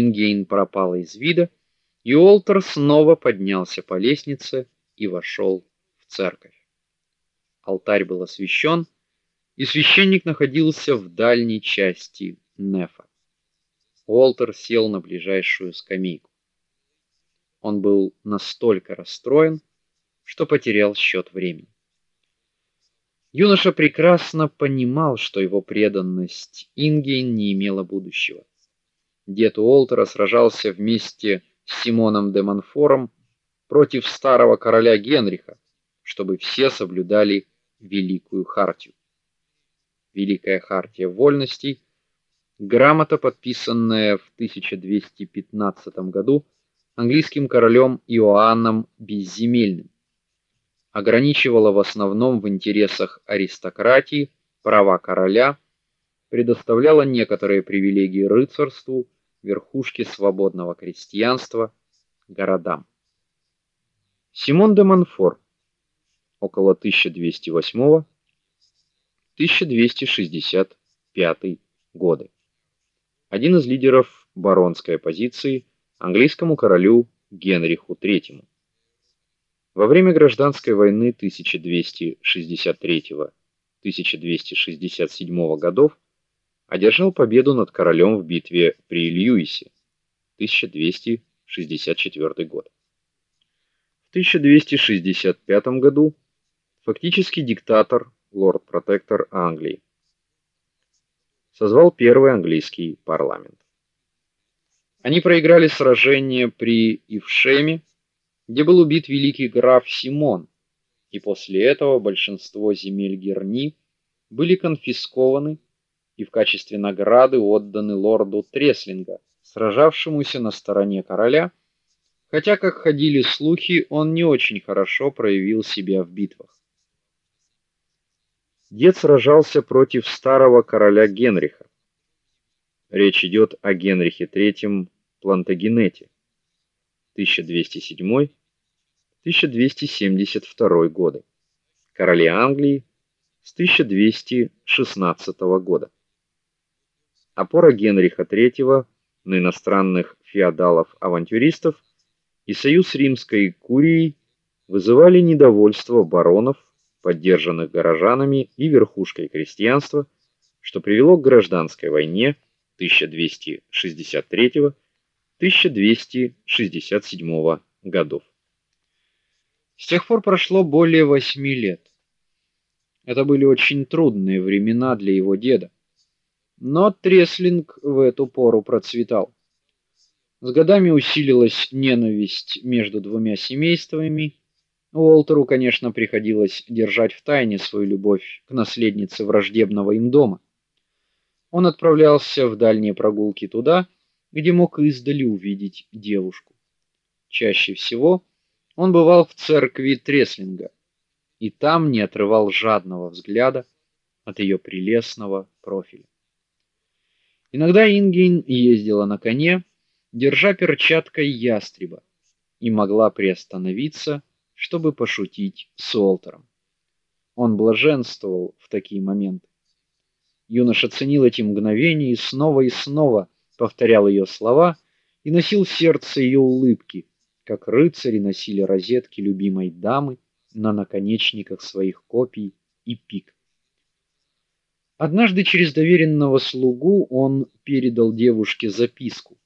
Ингейн пропала из вида, и Олтер снова поднялся по лестнице и вошел в церковь. Алтарь был освящен, и священник находился в дальней части нефа. Олтер сел на ближайшую скамейку. Он был настолько расстроен, что потерял счет времени. Юноша прекрасно понимал, что его преданность Ингейн не имела будущего. Дед Уолтера сражался вместе с Симоном де Монфором против старого короля Генриха, чтобы все соблюдали великую хартию. Великая хартия вольностей, грамота, подписанная в 1215 году английским королем Иоанном Безземельным ограничивала в основном в интересах аристократии права короля, предоставляла некоторые привилегии рыцарству, верхушке свободного крестьянства, городам. Симон де Монфор около 1208-1265 годы. Один из лидеров баронской оппозиции английскому королю Генриху III. Во время гражданской войны 1263-1267 годов одержал победу над королем в битве при Льюисе 1264 год. В 1265 году фактически диктатор, лорд-протектор Англии созвал первый английский парламент. Они проиграли сражение при Ившеме где был убит великий граф Симон, и после этого большинство земель Герни были конфискованы и в качестве награды отданы лорду Треслинга, сражавшемуся на стороне короля, хотя, как ходили слухи, он не очень хорошо проявил себя в битвах. Дед сражался против старого короля Генриха. Речь идет о Генрихе III Плантагенете 1207-1272 годы. Короли Англии с 1216 года. Опора Генриха III на иностранных феодалов-авантюристов и союз римской курией вызывали недовольство баронов, поддержанных горожанами и верхушкой крестьянства, что привело к гражданской войне 1263 1267 годов. С тех пор прошло более восьми лет. Это были очень трудные времена для его деда. Но Треслинг в эту пору процветал. С годами усилилась ненависть между двумя семействами. Уолтеру, конечно, приходилось держать в тайне свою любовь к наследнице враждебного им дома. Он отправлялся в дальние прогулки туда, где мог издали увидеть девушку. Чаще всего он бывал в церкви Треслинга и там не отрывал жадного взгляда от ее прелестного профиля. Иногда Ингейн ездила на коне, держа перчаткой ястреба, и могла приостановиться, чтобы пошутить с Олтером. Он блаженствовал в такие моменты. Юноша ценил эти мгновения и снова и снова повторял ее слова и носил в сердце ее улыбки, как рыцари носили розетки любимой дамы на наконечниках своих копий и пик. Однажды через доверенного слугу он передал девушке записку,